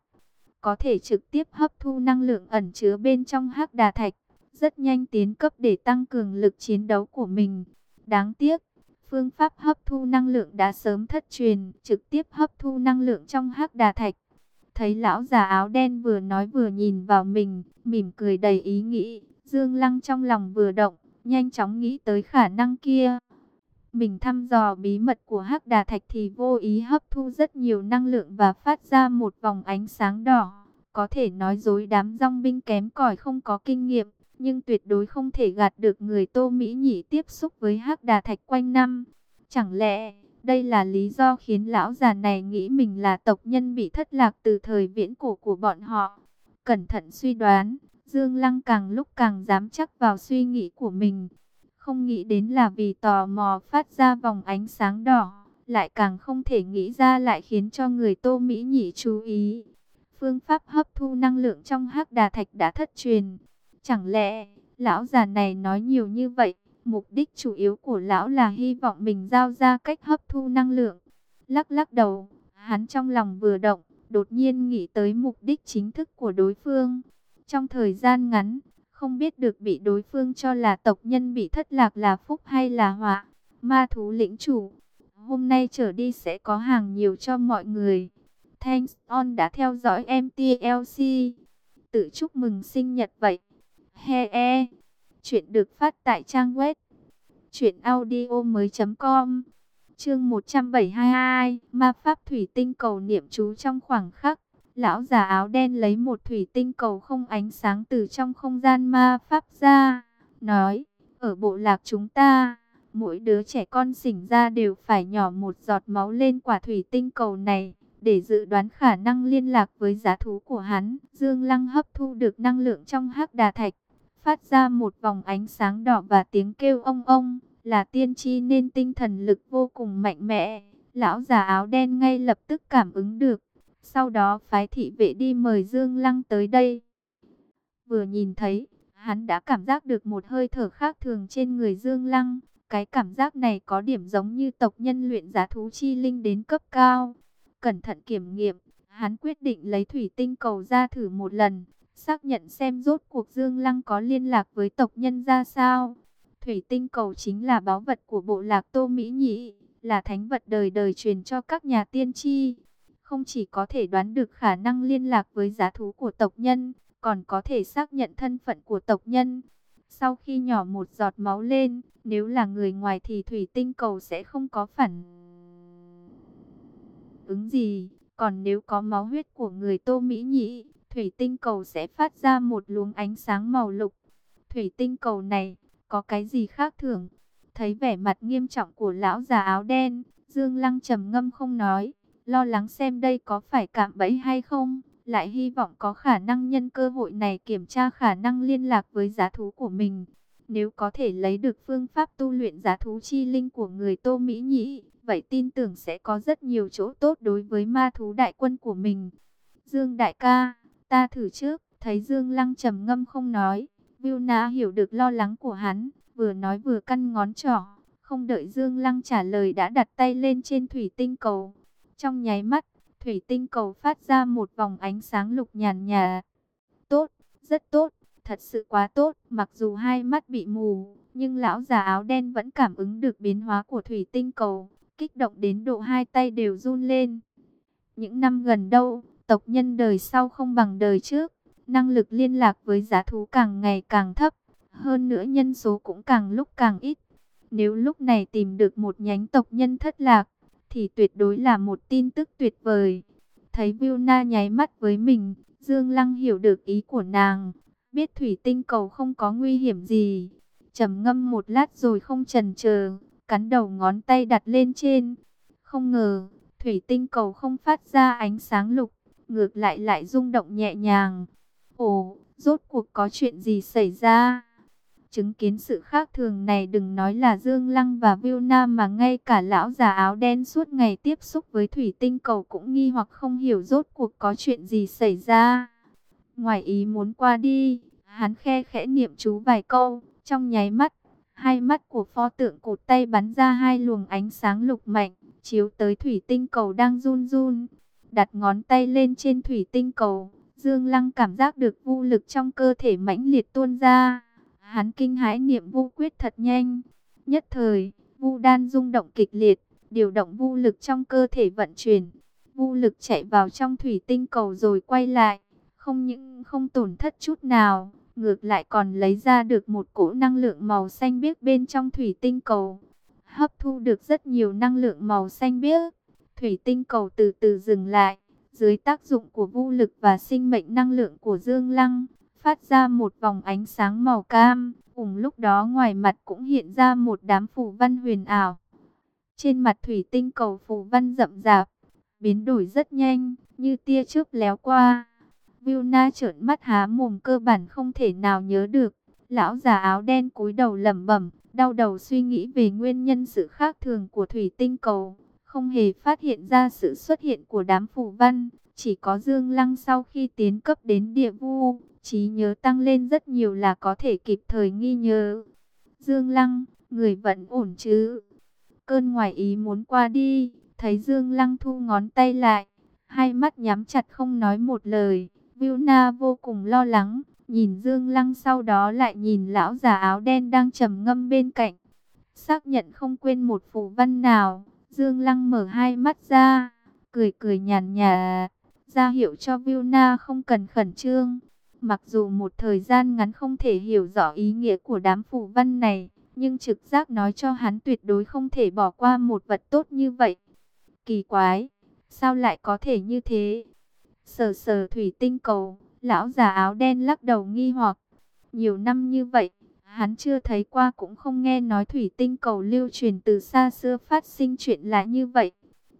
Có thể trực tiếp hấp thu năng lượng ẩn chứa bên trong hắc đà thạch, rất nhanh tiến cấp để tăng cường lực chiến đấu của mình. Đáng tiếc, phương pháp hấp thu năng lượng đã sớm thất truyền, trực tiếp hấp thu năng lượng trong hắc đà thạch. Thấy lão già áo đen vừa nói vừa nhìn vào mình, mỉm cười đầy ý nghĩ, Dương Lăng trong lòng vừa động, nhanh chóng nghĩ tới khả năng kia. Mình thăm dò bí mật của hắc đà thạch thì vô ý hấp thu rất nhiều năng lượng và phát ra một vòng ánh sáng đỏ. Có thể nói dối đám rong binh kém cỏi không có kinh nghiệm, nhưng tuyệt đối không thể gạt được người Tô Mỹ Nhĩ tiếp xúc với hắc đà thạch quanh năm. Chẳng lẽ đây là lý do khiến lão già này nghĩ mình là tộc nhân bị thất lạc từ thời viễn cổ của bọn họ? Cẩn thận suy đoán, Dương Lăng càng lúc càng dám chắc vào suy nghĩ của mình. Không nghĩ đến là vì tò mò phát ra vòng ánh sáng đỏ, lại càng không thể nghĩ ra lại khiến cho người Tô Mỹ Nhị chú ý. Phương pháp hấp thu năng lượng trong hắc đà thạch đã thất truyền. Chẳng lẽ, lão già này nói nhiều như vậy, mục đích chủ yếu của lão là hy vọng mình giao ra cách hấp thu năng lượng. Lắc lắc đầu, hắn trong lòng vừa động, đột nhiên nghĩ tới mục đích chính thức của đối phương. Trong thời gian ngắn, không biết được bị đối phương cho là tộc nhân bị thất lạc là phúc hay là họa. Ma thú lĩnh chủ, hôm nay trở đi sẽ có hàng nhiều cho mọi người. Thanks on đã theo dõi MTLC. Tự chúc mừng sinh nhật vậy. He e. Chuyện được phát tại trang web. Chuyện audio mới com. Chương 172. Ma Pháp Thủy Tinh cầu niệm chú trong khoảng khắc. Lão già áo đen lấy một thủy tinh cầu không ánh sáng từ trong không gian ma pháp ra, nói, ở bộ lạc chúng ta, mỗi đứa trẻ con sinh ra đều phải nhỏ một giọt máu lên quả thủy tinh cầu này, để dự đoán khả năng liên lạc với giá thú của hắn. Dương Lăng hấp thu được năng lượng trong hắc đà thạch, phát ra một vòng ánh sáng đỏ và tiếng kêu ông ông, là tiên tri nên tinh thần lực vô cùng mạnh mẽ. Lão già áo đen ngay lập tức cảm ứng được, sau đó phái thị vệ đi mời Dương Lăng tới đây. Vừa nhìn thấy, hắn đã cảm giác được một hơi thở khác thường trên người Dương Lăng. Cái cảm giác này có điểm giống như tộc nhân luyện giá thú chi linh đến cấp cao. Cẩn thận kiểm nghiệm, hắn quyết định lấy thủy tinh cầu ra thử một lần, xác nhận xem rốt cuộc Dương Lăng có liên lạc với tộc nhân ra sao. Thủy tinh cầu chính là báu vật của bộ lạc Tô Mỹ Nhĩ, là thánh vật đời đời truyền cho các nhà tiên tri không chỉ có thể đoán được khả năng liên lạc với giá thú của tộc nhân, còn có thể xác nhận thân phận của tộc nhân. Sau khi nhỏ một giọt máu lên, nếu là người ngoài thì thủy tinh cầu sẽ không có phản ứng gì. Còn nếu có máu huyết của người Tô Mỹ Nhĩ, thủy tinh cầu sẽ phát ra một luồng ánh sáng màu lục. Thủy tinh cầu này, có cái gì khác thường? Thấy vẻ mặt nghiêm trọng của lão già áo đen, Dương Lăng trầm ngâm không nói lo lắng xem đây có phải cạm bẫy hay không, lại hy vọng có khả năng nhân cơ hội này kiểm tra khả năng liên lạc với giá thú của mình. Nếu có thể lấy được phương pháp tu luyện giá thú chi linh của người Tô Mỹ Nhĩ, vậy tin tưởng sẽ có rất nhiều chỗ tốt đối với ma thú đại quân của mình. Dương đại ca, ta thử trước, thấy Dương Lăng trầm ngâm không nói, Na hiểu được lo lắng của hắn, vừa nói vừa căn ngón trỏ, không đợi Dương Lăng trả lời đã đặt tay lên trên thủy tinh cầu. Trong nháy mắt, thủy tinh cầu phát ra một vòng ánh sáng lục nhàn nhà. Tốt, rất tốt, thật sự quá tốt. Mặc dù hai mắt bị mù, nhưng lão già áo đen vẫn cảm ứng được biến hóa của thủy tinh cầu, kích động đến độ hai tay đều run lên. Những năm gần đâu, tộc nhân đời sau không bằng đời trước, năng lực liên lạc với giá thú càng ngày càng thấp, hơn nữa nhân số cũng càng lúc càng ít. Nếu lúc này tìm được một nhánh tộc nhân thất lạc, thì tuyệt đối là một tin tức tuyệt vời. Thấy Vilna nháy mắt với mình, Dương Lăng hiểu được ý của nàng, biết thủy tinh cầu không có nguy hiểm gì. trầm ngâm một lát rồi không chần chờ, cắn đầu ngón tay đặt lên trên. Không ngờ, Thủy tinh cầu không phát ra ánh sáng lục, ngược lại lại rung động nhẹ nhàng. Ồ, rốt cuộc có chuyện gì xảy ra? Chứng kiến sự khác thường này đừng nói là Dương Lăng và Viu Nam mà ngay cả lão già áo đen suốt ngày tiếp xúc với thủy tinh cầu cũng nghi hoặc không hiểu rốt cuộc có chuyện gì xảy ra. Ngoài ý muốn qua đi, hắn khe khẽ niệm chú vài câu, trong nháy mắt, hai mắt của pho tượng cột tay bắn ra hai luồng ánh sáng lục mạnh, chiếu tới thủy tinh cầu đang run run. Đặt ngón tay lên trên thủy tinh cầu, Dương Lăng cảm giác được vô lực trong cơ thể mãnh liệt tuôn ra. Hắn kinh hãi niệm vu quyết thật nhanh. Nhất thời, vu đan rung động kịch liệt, điều động vu lực trong cơ thể vận chuyển. Vu lực chạy vào trong thủy tinh cầu rồi quay lại, không những không tổn thất chút nào, ngược lại còn lấy ra được một cỗ năng lượng màu xanh biếc bên trong thủy tinh cầu. Hấp thu được rất nhiều năng lượng màu xanh biếc, thủy tinh cầu từ từ dừng lại, dưới tác dụng của vu lực và sinh mệnh năng lượng của Dương Lăng, phát ra một vòng ánh sáng màu cam. Cùng lúc đó ngoài mặt cũng hiện ra một đám phù văn huyền ảo. Trên mặt thủy tinh cầu phù văn rậm rạp, biến đổi rất nhanh, như tia chớp léo qua. Vilna trợn mắt há mồm cơ bản không thể nào nhớ được. Lão già áo đen cúi đầu lẩm bẩm, đau đầu suy nghĩ về nguyên nhân sự khác thường của thủy tinh cầu. Không hề phát hiện ra sự xuất hiện của đám phù văn, chỉ có Dương Lăng sau khi tiến cấp đến địa vu, trí nhớ tăng lên rất nhiều là có thể kịp thời nghi nhớ. Dương Lăng, người vẫn ổn chứ? Cơn ngoài ý muốn qua đi, thấy Dương Lăng thu ngón tay lại, hai mắt nhắm chặt không nói một lời. Vilna vô cùng lo lắng, nhìn Dương Lăng sau đó lại nhìn lão già áo đen đang trầm ngâm bên cạnh. Xác nhận không quên một phù văn nào, Dương Lăng mở hai mắt ra, cười cười nhàn nhạt, ra hiệu cho Vilna không cần khẩn trương. Mặc dù một thời gian ngắn không thể hiểu rõ ý nghĩa của đám phù văn này, nhưng trực giác nói cho hắn tuyệt đối không thể bỏ qua một vật tốt như vậy. Kỳ quái, sao lại có thể như thế? Sờ sờ thủy tinh cầu, lão già áo đen lắc đầu nghi hoặc. Nhiều năm như vậy, hắn chưa thấy qua cũng không nghe nói thủy tinh cầu lưu truyền từ xa xưa phát sinh chuyện là như vậy.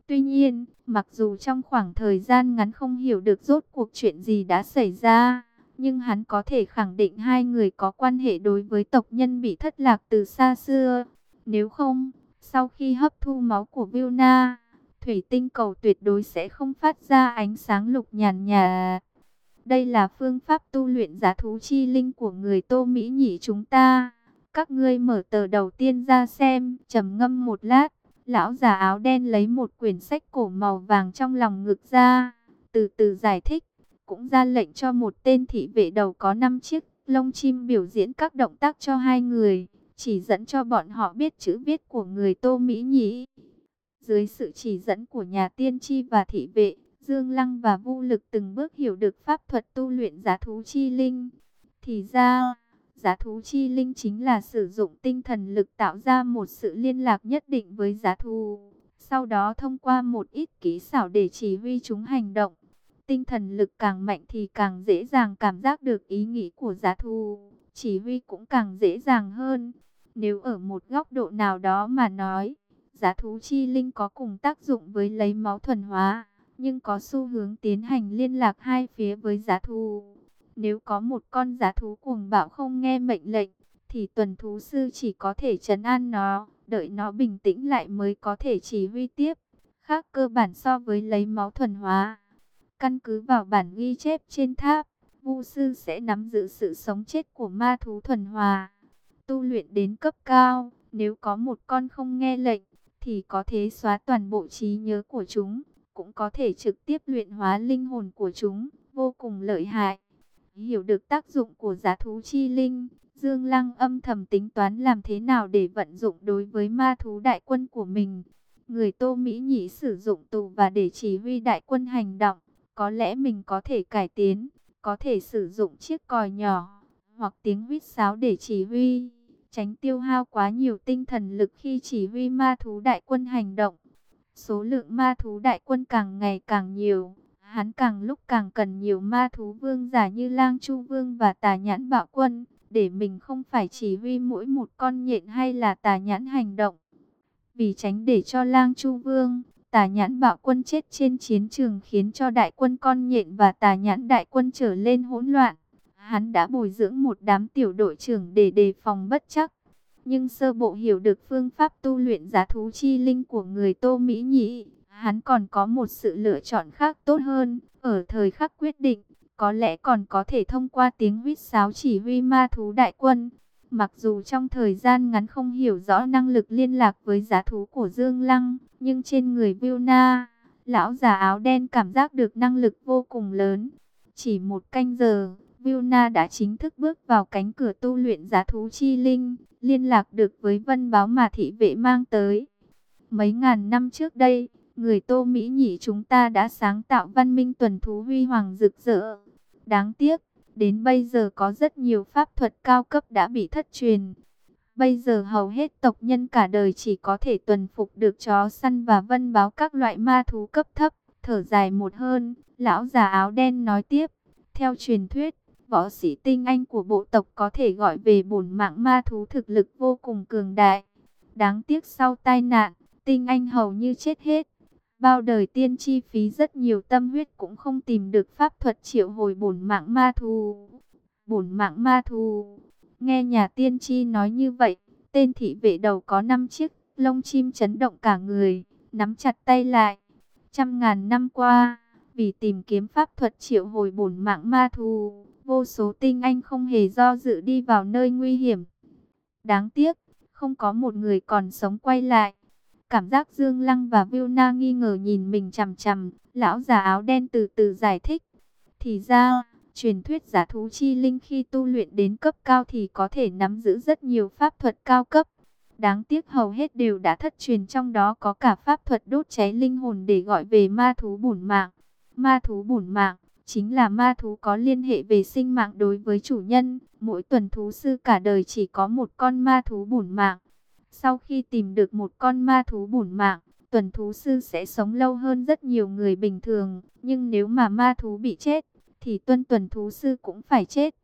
Tuy nhiên, mặc dù trong khoảng thời gian ngắn không hiểu được rốt cuộc chuyện gì đã xảy ra, nhưng hắn có thể khẳng định hai người có quan hệ đối với tộc nhân bị thất lạc từ xa xưa. Nếu không, sau khi hấp thu máu của Vilna, thủy tinh cầu tuyệt đối sẽ không phát ra ánh sáng lục nhàn nhà. Đây là phương pháp tu luyện giá thú chi linh của người Tô Mỹ nhỉ chúng ta. Các ngươi mở tờ đầu tiên ra xem, trầm ngâm một lát. Lão già áo đen lấy một quyển sách cổ màu vàng trong lòng ngực ra, từ từ giải thích cũng ra lệnh cho một tên thị vệ đầu có 5 chiếc lông chim biểu diễn các động tác cho hai người, chỉ dẫn cho bọn họ biết chữ viết của người Tô Mỹ Nhĩ. Dưới sự chỉ dẫn của nhà tiên tri và thị vệ, Dương Lăng và Vu Lực từng bước hiểu được pháp thuật tu luyện giá thú chi linh. Thì ra, giá thú chi linh chính là sử dụng tinh thần lực tạo ra một sự liên lạc nhất định với giá thú. Sau đó thông qua một ít kỹ xảo để chỉ huy chúng hành động. Tinh thần lực càng mạnh thì càng dễ dàng cảm giác được ý nghĩ của giá thù, chỉ huy cũng càng dễ dàng hơn. Nếu ở một góc độ nào đó mà nói, giá thú chi linh có cùng tác dụng với lấy máu thuần hóa, nhưng có xu hướng tiến hành liên lạc hai phía với giá thú. Nếu có một con giá thú cuồng bạo không nghe mệnh lệnh, thì tuần thú sư chỉ có thể trấn an nó, đợi nó bình tĩnh lại mới có thể chỉ huy tiếp. Khác cơ bản so với lấy máu thuần hóa. Căn cứ vào bản ghi chép trên tháp, Vu sư sẽ nắm giữ sự sống chết của ma thú thuần hòa. Tu luyện đến cấp cao, nếu có một con không nghe lệnh, thì có thể xóa toàn bộ trí nhớ của chúng, cũng có thể trực tiếp luyện hóa linh hồn của chúng, vô cùng lợi hại. Hiểu được tác dụng của giá thú chi linh, Dương Lăng âm thầm tính toán làm thế nào để vận dụng đối với ma thú đại quân của mình. Người Tô Mỹ Nhĩ sử dụng tù và để chỉ huy đại quân hành động. Có lẽ mình có thể cải tiến, có thể sử dụng chiếc còi nhỏ, hoặc tiếng huýt sáo để chỉ huy, tránh tiêu hao quá nhiều tinh thần lực khi chỉ huy ma thú đại quân hành động. Số lượng ma thú đại quân càng ngày càng nhiều, hắn càng lúc càng cần nhiều ma thú vương giả như lang chu vương và tà nhãn bạo quân, để mình không phải chỉ huy mỗi một con nhện hay là tà nhãn hành động. Vì tránh để cho lang chu vương, Tà nhãn bạo quân chết trên chiến trường khiến cho đại quân con nhện và tà nhãn đại quân trở lên hỗn loạn. Hắn đã bồi dưỡng một đám tiểu đội trưởng để đề phòng bất chắc. Nhưng sơ bộ hiểu được phương pháp tu luyện giá thú chi linh của người Tô Mỹ Nhĩ. Hắn còn có một sự lựa chọn khác tốt hơn. Ở thời khắc quyết định, có lẽ còn có thể thông qua tiếng huýt sáo chỉ huy ma thú đại quân. Mặc dù trong thời gian ngắn không hiểu rõ năng lực liên lạc với giá thú của Dương Lăng, nhưng trên người Vilna, lão già áo đen cảm giác được năng lực vô cùng lớn. Chỉ một canh giờ, Vilna đã chính thức bước vào cánh cửa tu luyện giá thú chi linh, liên lạc được với vân báo mà thị vệ mang tới. Mấy ngàn năm trước đây, người Tô Mỹ nhỉ chúng ta đã sáng tạo văn minh tuần thú huy hoàng rực rỡ. Đáng tiếc, đến bây giờ có rất nhiều pháp thuật cao cấp đã bị thất truyền. Bây giờ hầu hết tộc nhân cả đời chỉ có thể tuần phục được chó săn và vân báo các loại ma thú cấp thấp. Thở dài một hơn, lão già áo đen nói tiếp. Theo truyền thuyết, võ sĩ tinh anh của bộ tộc có thể gọi về bổn mạng ma thú thực lực vô cùng cường đại. Đáng tiếc sau tai nạn, tinh anh hầu như chết hết. Bao đời tiên chi phí rất nhiều tâm huyết cũng không tìm được pháp thuật triệu hồi bổn mạng ma thú. Bổn mạng ma thú. Nghe nhà tiên tri nói như vậy, tên thị vệ đầu có 5 chiếc, lông chim chấn động cả người, nắm chặt tay lại. Trăm ngàn năm qua, vì tìm kiếm pháp thuật triệu hồi bổn mạng ma thú, vô số tinh anh không hề do dự đi vào nơi nguy hiểm. Đáng tiếc, không có một người còn sống quay lại. Cảm giác Dương Lăng và Na nghi ngờ nhìn mình chằm chằm, lão già áo đen từ từ giải thích. Thì ra, truyền thuyết giả thú chi linh khi tu luyện đến cấp cao thì có thể nắm giữ rất nhiều pháp thuật cao cấp. Đáng tiếc hầu hết đều đã thất truyền trong đó có cả pháp thuật đốt cháy linh hồn để gọi về ma thú bổn mạng. Ma thú bổn mạng chính là ma thú có liên hệ về sinh mạng đối với chủ nhân. Mỗi tuần thú sư cả đời chỉ có một con ma thú bổn mạng. Sau khi tìm được một con ma thú bổn mạng, tuần thú sư sẽ sống lâu hơn rất nhiều người bình thường. Nhưng nếu mà ma thú bị chết, thì tuân tuần thú sư cũng phải chết.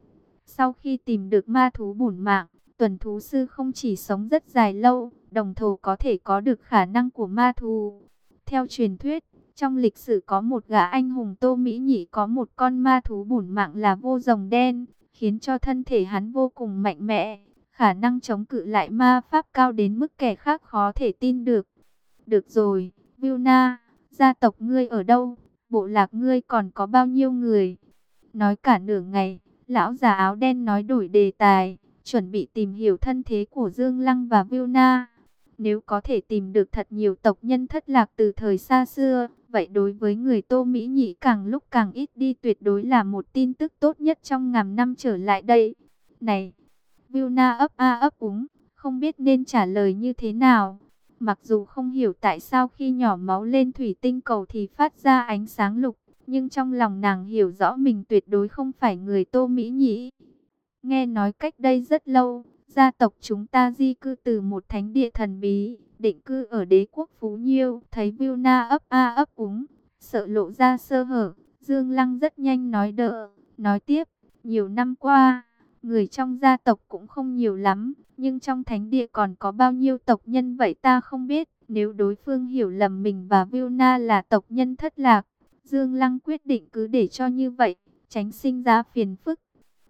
Sau khi tìm được ma thú bổn mạng, tuần thú sư không chỉ sống rất dài lâu, đồng thời có thể có được khả năng của ma thú. Theo truyền thuyết, trong lịch sử có một gã anh hùng Tô Mỹ Nhị có một con ma thú bổn mạng là vô rồng đen, khiến cho thân thể hắn vô cùng mạnh mẽ, khả năng chống cự lại ma pháp cao đến mức kẻ khác khó thể tin được. Được rồi, Vilna, gia tộc ngươi ở đâu? Bộ lạc ngươi còn có bao nhiêu người? Nói cả nửa ngày, lão già áo đen nói đổi đề tài, chuẩn bị tìm hiểu thân thế của Dương Lăng và Vilna. Nếu có thể tìm được thật nhiều tộc nhân thất lạc từ thời xa xưa, vậy đối với người Tô Mỹ Nhị càng lúc càng ít đi tuyệt đối là một tin tức tốt nhất trong ngàn năm trở lại đây. Này, Vilna ấp a ấp úng, không biết nên trả lời như thế nào. Mặc dù không hiểu tại sao khi nhỏ máu lên thủy tinh cầu thì phát ra ánh sáng lục, nhưng trong lòng nàng hiểu rõ mình tuyệt đối không phải người Tô Mỹ Nhĩ. Nghe nói cách đây rất lâu, gia tộc chúng ta di cư từ một thánh địa thần bí, định cư ở đế quốc Phú Nhiêu, thấy Vilna ấp a ấp úng, sợ lộ ra sơ hở, Dương Lăng rất nhanh nói đỡ, nói tiếp, nhiều năm qua, người trong gia tộc cũng không nhiều lắm, nhưng trong thánh địa còn có bao nhiêu tộc nhân vậy ta không biết, nếu đối phương hiểu lầm mình và Vilna là tộc nhân thất lạc, Dương Lăng quyết định cứ để cho như vậy, tránh sinh ra phiền phức.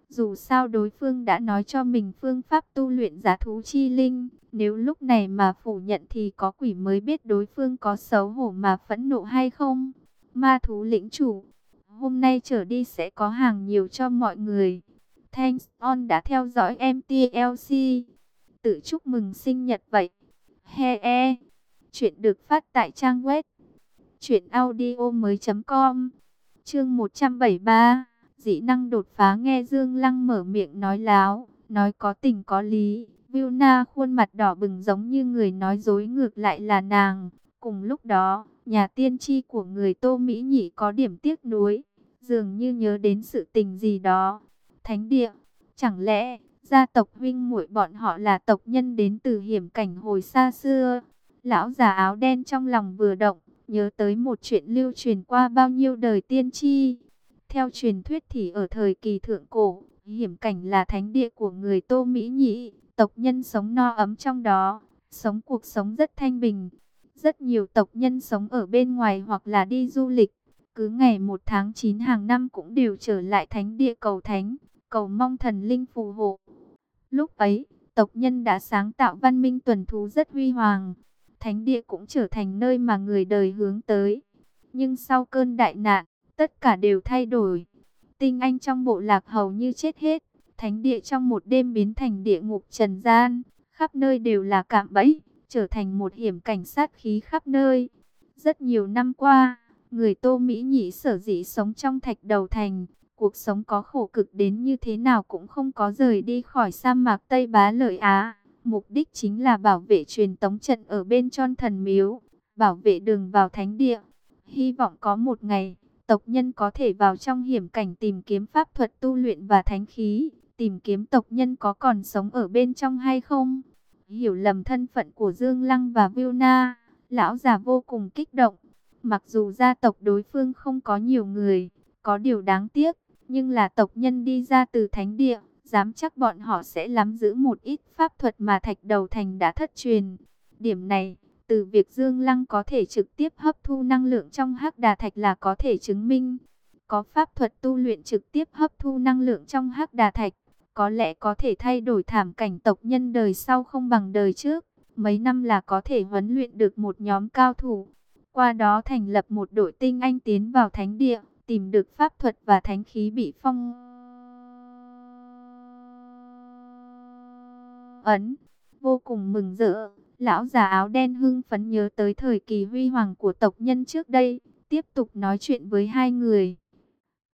Dù sao đối phương đã nói cho mình phương pháp tu luyện giả thú chi linh, nếu lúc này mà phủ nhận thì có quỷ mới biết đối phương có xấu hổ mà phẫn nộ hay không. Ma thú lĩnh chủ, hôm nay trở đi sẽ có hàng nhiều cho mọi người. Thanks on đã theo dõi MTLC. Tự chúc mừng sinh nhật vậy. He e. Chuyện được phát tại trang web Chuyện audio mới com Chương 173 Dĩ năng đột phá nghe Dương Lăng mở miệng nói láo, Nói có tình có lý Vilna khuôn mặt đỏ bừng giống như người nói dối ngược lại là nàng Cùng lúc đó, Nhà tiên tri của người Tô Mỹ Nhị có điểm tiếc nuối Dường như nhớ đến sự tình gì đó Thánh địa Chẳng lẽ gia tộc huynh muội bọn họ là tộc nhân đến từ hiểm cảnh hồi xa xưa Lão già áo đen trong lòng vừa động nhớ tới một chuyện lưu truyền qua bao nhiêu đời tiên tri. Theo truyền thuyết thì ở thời kỳ thượng cổ, hiểm cảnh là thánh địa của người Tô Mỹ Nhĩ, tộc nhân sống no ấm trong đó, sống cuộc sống rất thanh bình. Rất nhiều tộc nhân sống ở bên ngoài hoặc là đi du lịch. Cứ ngày 1 tháng 9 hàng năm cũng đều trở lại thánh địa cầu thánh, cầu mong thần linh phù hộ. Lúc ấy, tộc nhân đã sáng tạo văn minh tuần thú rất huy hoàng. Thánh địa cũng trở thành nơi mà người đời hướng tới. Nhưng sau cơn đại nạn, tất cả đều thay đổi. Tinh anh trong bộ lạc hầu như chết hết. Thánh địa trong một đêm biến thành địa ngục trần gian. Khắp nơi đều là cạm bẫy, trở thành một hiểm cảnh sát khí khắp nơi. Rất nhiều năm qua, người Tô Mỹ Nhĩ sở dĩ sống trong thạch đầu thành. Cuộc sống có khổ cực đến như thế nào cũng không có rời đi khỏi sa mạc Tây Bá Lợi Á. Mục đích chính là bảo vệ truyền tống trận ở bên tròn thần miếu, bảo vệ đường vào thánh địa. Hy vọng có một ngày, tộc nhân có thể vào trong hiểm cảnh tìm kiếm pháp thuật tu luyện và thánh khí, tìm kiếm tộc nhân có còn sống ở bên trong hay không. Hiểu lầm thân phận của Dương Lăng và Vilna, lão già vô cùng kích động. Mặc dù gia tộc đối phương không có nhiều người, có điều đáng tiếc, nhưng là tộc nhân đi ra từ thánh địa, dám chắc bọn họ sẽ nắm giữ một ít pháp thuật mà thạch đầu thành đã thất truyền. Điểm này, từ việc Dương Lăng có thể trực tiếp hấp thu năng lượng trong hắc đà thạch là có thể chứng minh. Có pháp thuật tu luyện trực tiếp hấp thu năng lượng trong hắc đà thạch, có lẽ có thể thay đổi thảm cảnh tộc nhân đời sau không bằng đời trước. Mấy năm là có thể huấn luyện được một nhóm cao thủ. Qua đó thành lập một đội tinh anh tiến vào thánh địa, tìm được pháp thuật và thánh khí bị phong ấn. Vô cùng mừng rỡ, lão già áo đen hưng phấn nhớ tới thời kỳ huy hoàng của tộc nhân trước đây, tiếp tục nói chuyện với hai người.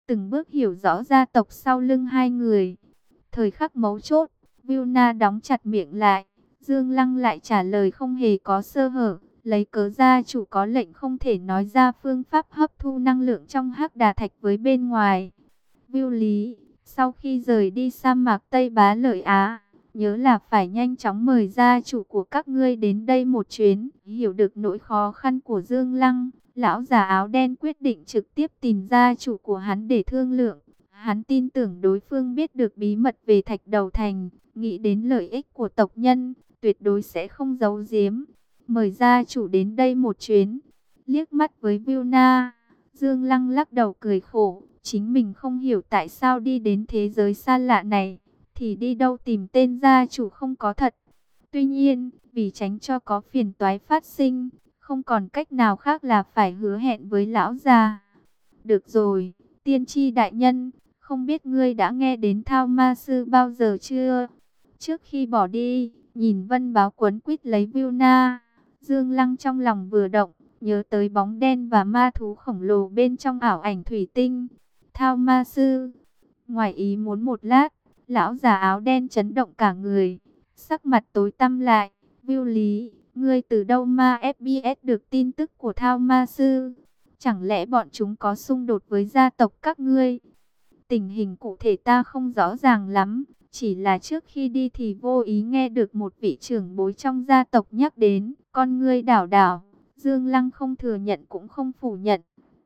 Từng bước hiểu rõ gia tộc sau lưng hai người. Thời khắc mấu chốt, Vilna đóng chặt miệng lại, Dương Lăng lại trả lời không hề có sơ hở, lấy cớ gia chủ có lệnh không thể nói ra phương pháp hấp thu năng lượng trong hắc đà thạch với bên ngoài. Viu Lý, sau khi rời đi sa mạc Tây Bá Lợi Á, nhớ là phải nhanh chóng mời gia chủ của các ngươi đến đây một chuyến, hiểu được nỗi khó khăn của Dương Lăng. Lão già áo đen quyết định trực tiếp tìm gia chủ của hắn để thương lượng. Hắn tin tưởng đối phương biết được bí mật về thạch đầu thành, nghĩ đến lợi ích của tộc nhân, tuyệt đối sẽ không giấu giếm. Mời gia chủ đến đây một chuyến. Liếc mắt với Vilna, Dương Lăng lắc đầu cười khổ. Chính mình không hiểu tại sao đi đến thế giới xa lạ này, thì đi đâu tìm tên gia chủ không có thật. Tuy nhiên, vì tránh cho có phiền toái phát sinh, không còn cách nào khác là phải hứa hẹn với lão già. Được rồi, tiên tri đại nhân, không biết ngươi đã nghe đến thao ma sư bao giờ chưa? Trước khi bỏ đi, nhìn vân báo quấn quýt lấy Vilna, Dương Lăng trong lòng vừa động, nhớ tới bóng đen và ma thú khổng lồ bên trong ảo ảnh thủy tinh. Thao ma sư, ngoài ý muốn một lát, lão già áo đen chấn động cả người, sắc mặt tối tăm lại. Viu Lý, ngươi từ đâu ma FBS được tin tức của Thao ma sư? Chẳng lẽ bọn chúng có xung đột với gia tộc các ngươi? Tình hình cụ thể ta không rõ ràng lắm, chỉ là trước khi đi thì vô ý nghe được một vị trưởng bối trong gia tộc nhắc đến, con ngươi đảo đảo. Dương Lăng không thừa nhận cũng không phủ nhận,